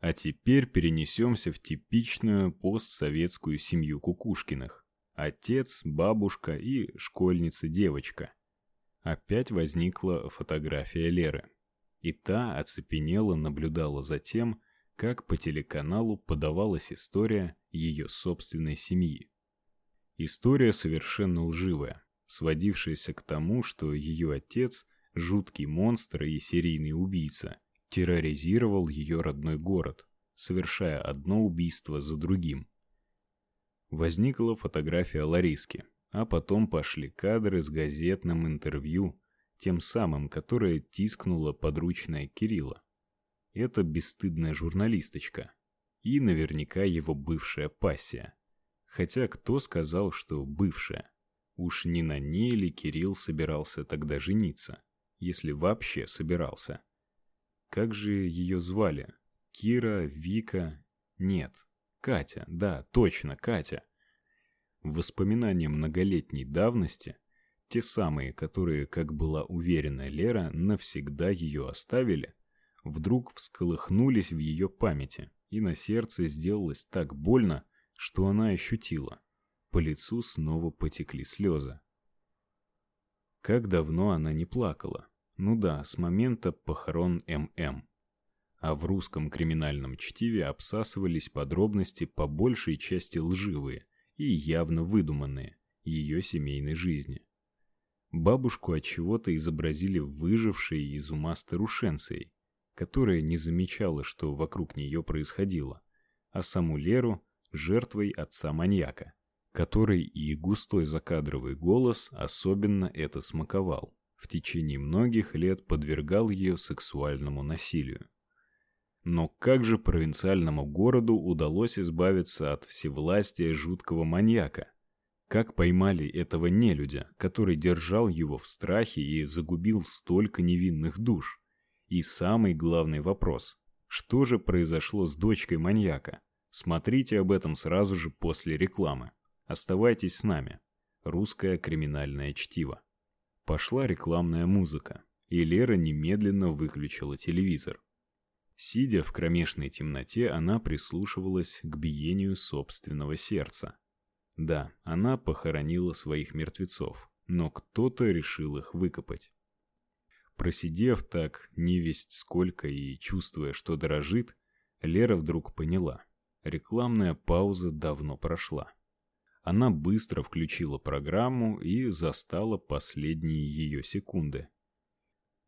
А теперь перенесемся в типичную постсоветскую семью Кукушкиных. Отец, бабушка и школьница-девочка. Опять возникла фотография Леры. И та оцепенело наблюдала за тем, как по телеканалу подавалась история ее собственной семьи. История совершенно лживая, сводившаяся к тому, что ее отец, жуткий монстр и серийный убийца, терроризировал ее родной город, совершая одно убийство за другим. Возникла фотография Лариски, а потом пошли кадры с газетным интервью, тем самым, которое тискнула подручная Кирилла. Это бесстыдная журналисточка и наверняка его бывшая пассия. Хотя кто сказал, что бывшая? Уж не на ней ли Кирилл собирался тогда жениться, если вообще собирался? Как же ее звали? Кира, Вика? Нет, Катя. Да, точно, Катя. Воспоминания многолетней давности, те самые, которые, как была уверена Лера, навсегда ее оставили, вдруг всколыхнулись в ее памяти, и на сердце сделалось так больно, что она ощутила. По лицу снова потекли слезы. Как давно она не плакала? Ну да, с момента похорон ММ. А в русском криминальном чтиве обсасывались подробности по большей части лживые и явно выдуманные ее семейной жизни. Бабушку от чего-то изобразили выжившей из ума старушенцей, которая не замечала, что вокруг нее происходило, а саму Леру жертвой отца-маньяка, который и густой закадровый голос особенно это смаковал в течение многих лет подвергал ее сексуальному насилию. Но как же провинциальному городу удалось избавиться от всевластия жуткого маньяка? Как поймали этого нелюдя, который держал его в страхе и загубил столько невинных душ? И самый главный вопрос: что же произошло с дочкой маньяка? Смотрите об этом сразу же после рекламы. Оставайтесь с нами. Русское криминальное чтиво. Пошла рекламная музыка, и Лера немедленно выключила телевизор. Сидя в кромешной темноте, она прислушивалась к биению собственного сердца. Да, она похоронила своих мертвецов, но кто-то решил их выкопать. Просидев так невесть сколько и чувствуя, что дрожит, Лера вдруг поняла: рекламная пауза давно прошла. Она быстро включила программу и застала последние ее секунды.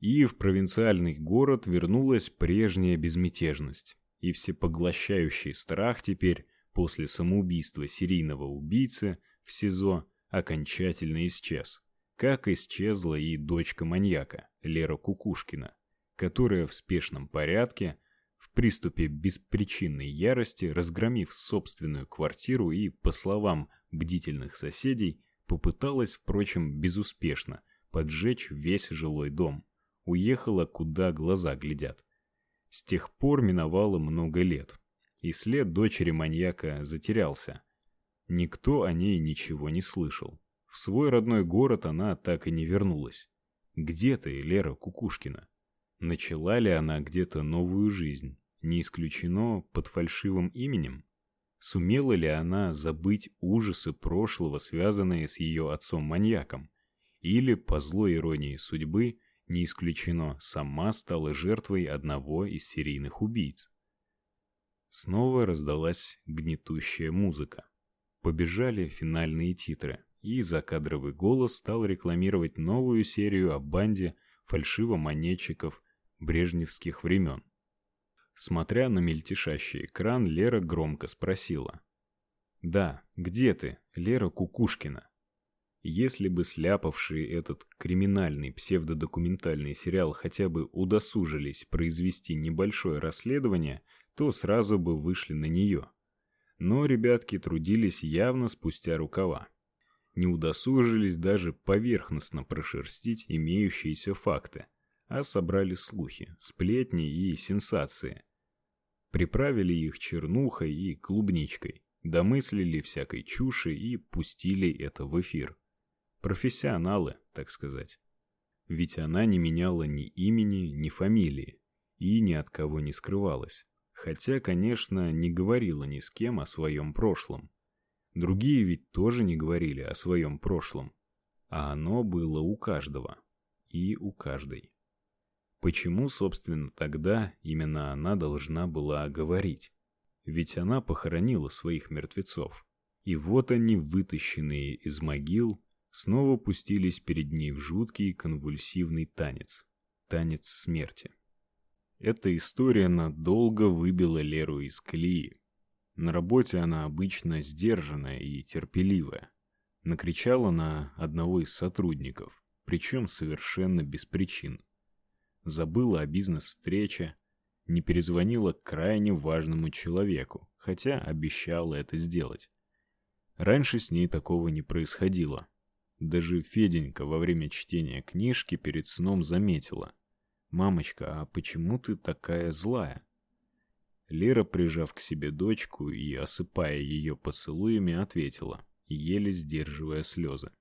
И в провинциальный город вернулась прежняя безмятежность, и всепоглощающий страх теперь после самоубийства серийного убийцы в СИЗО окончательно исчез. Как исчезла и дочка маньяка, Лера Кукушкина, которая в спешном порядке в приступе беспричинной ярости, разгромив собственную квартиру и, по словам бдительных соседей, попыталась, впрочем, безуспешно поджечь весь жилой дом. Уехала, куда глаза глядят. С тех пор миновало много лет, и след дочери маньяка затерялся. Никто о ней ничего не слышал. В свой родной город она так и не вернулась. Где ты, Лера Кукушкина? Начала ли она где-то новую жизнь? Не исключено под фальшивым именем? Сумела ли она забыть ужасы прошлого, связанные с ее отцом-маньяком? Или, по злой иронии судьбы, не исключено, сама стала жертвой одного из серийных убийц? Снова раздалась гнетущая музыка. Побежали финальные титры, и закадровый голос стал рекламировать новую серию о банде фальшивомонетчиков брежневских времен. Смотря на мельтешащий экран, Лера громко спросила: "Да, где ты, Лера Кукушкина?" Если бы сляпавшие этот криминальный псевдодокументальный сериал хотя бы удосужились произвести небольшое расследование, то сразу бы вышли на нее. Но ребятки трудились явно спустя рукава. Не удосужились даже поверхностно прошерстить имеющиеся факты а собрали слухи, сплетни и сенсации. Приправили их чернухой и клубничкой, домыслили всякой чуши и пустили это в эфир. Профессионалы, так сказать. Ведь она не меняла ни имени, ни фамилии и ни от кого не скрывалась. Хотя, конечно, не говорила ни с кем о своем прошлом. Другие ведь тоже не говорили о своем прошлом, а оно было у каждого и у каждой. Почему, собственно, тогда именно она должна была говорить? Ведь она похоронила своих мертвецов. И вот они, вытащенные из могил, снова пустились перед ней в жуткий конвульсивный танец. Танец смерти. Эта история надолго выбила Леру из колеи. На работе она обычно сдержанная и терпеливая. Накричала на одного из сотрудников, причем совершенно без причин. Забыла о бизнес-встрече, не перезвонила крайне важному человеку, хотя обещала это сделать. Раньше с ней такого не происходило. Даже Феденька во время чтения книжки перед сном заметила. «Мамочка, а почему ты такая злая?» Лера, прижав к себе дочку и осыпая ее поцелуями, ответила, еле сдерживая слезы.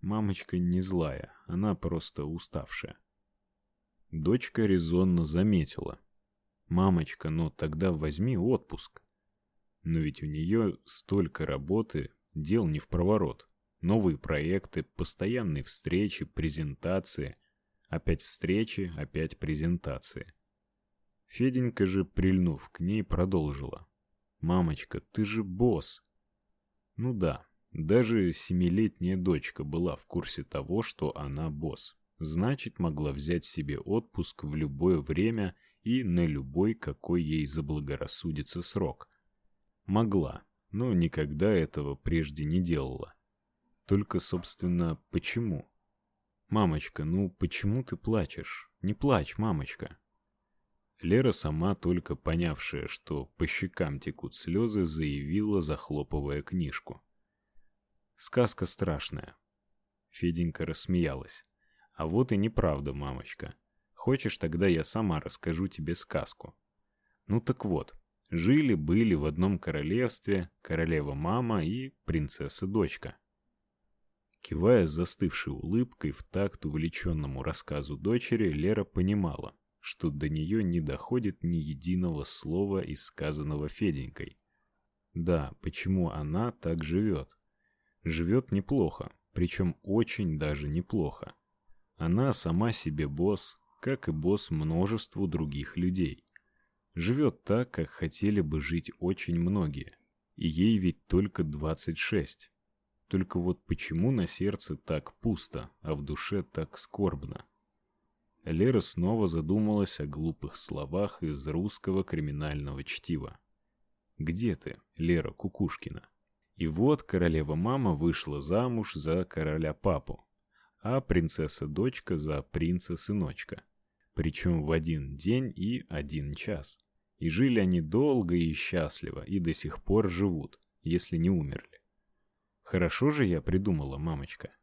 Мамочка не злая, она просто уставшая. Дочка резонно заметила. Мамочка, ну тогда возьми отпуск. Но ведь у нее столько работы, дел не в проворот. Новые проекты, постоянные встречи, презентации, опять встречи, опять презентации. Феденька же, прильнув к ней, продолжила. «Мамочка, ты же босс!» Ну да, даже семилетняя дочка была в курсе того, что она босс. Значит, могла взять себе отпуск в любое время и на любой, какой ей заблагорассудится срок. Могла, но никогда этого прежде не делала. Только, собственно, почему? Мамочка, ну почему ты плачешь? Не плачь, мамочка. Лера сама, только понявшая, что по щекам текут слезы, заявила, захлопывая книжку. «Сказка страшная». Феденька рассмеялась. «А вот и неправда, мамочка. Хочешь, тогда я сама расскажу тебе сказку?» «Ну так вот, жили-были в одном королевстве королева-мама и принцесса-дочка». Кивая с застывшей улыбкой в такт увлеченному рассказу дочери, Лера понимала, что до нее не доходит ни единого слова из сказанного Феденькой. Да, почему она так живет? Живет неплохо, причем очень даже неплохо. Она сама себе босс, как и босс множеству других людей. Живет так, как хотели бы жить очень многие. И ей ведь только 26. Только вот почему на сердце так пусто, а в душе так скорбно? Лера снова задумалась о глупых словах из русского криминального чтива. «Где ты, Лера Кукушкина?» И вот королева-мама вышла замуж за короля-папу, а принцесса-дочка за принца-сыночка. Причем в один день и один час. И жили они долго и счастливо, и до сих пор живут, если не умерли. Хорошо же я придумала, мамочка.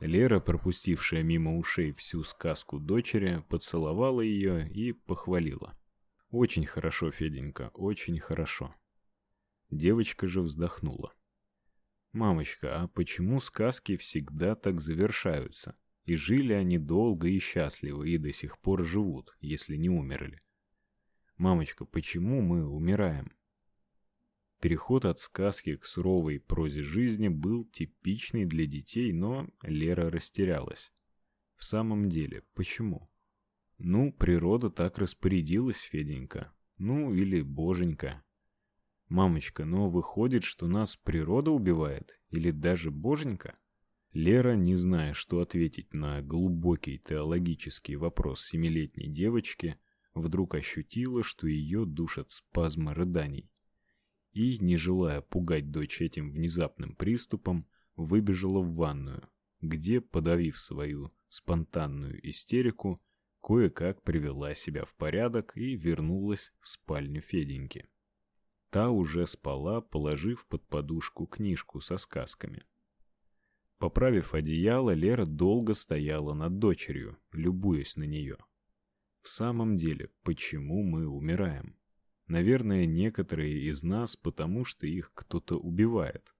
Лера, пропустившая мимо ушей всю сказку дочери, поцеловала ее и похвалила. «Очень хорошо, Феденька, очень хорошо». Девочка же вздохнула. «Мамочка, а почему сказки всегда так завершаются? И жили они долго и счастливо, и до сих пор живут, если не умерли. Мамочка, почему мы умираем?» Переход от сказки к суровой прозе жизни был типичный для детей, но Лера растерялась. В самом деле, почему? Ну, природа так распорядилась, Феденька. Ну, или боженька. Мамочка, но выходит, что нас природа убивает? Или даже боженька? Лера, не зная, что ответить на глубокий теологический вопрос семилетней девочки, вдруг ощутила, что ее душат спазмы рыданий и, не желая пугать дочь этим внезапным приступом, выбежала в ванную, где, подавив свою спонтанную истерику, кое-как привела себя в порядок и вернулась в спальню Феденьки. Та уже спала, положив под подушку книжку со сказками. Поправив одеяло, Лера долго стояла над дочерью, любуясь на нее. В самом деле, почему мы умираем? Наверное, некоторые из нас, потому что их кто-то убивает.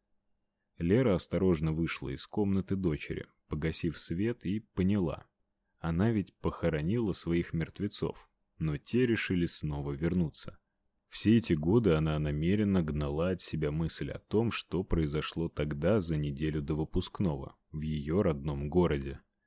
Лера осторожно вышла из комнаты дочери, погасив свет, и поняла. Она ведь похоронила своих мертвецов. но те решили снова вернуться. Все эти годы она намеренно гнала от себя мысль о том, что произошло тогда за неделю до выпускного в ее родном городе.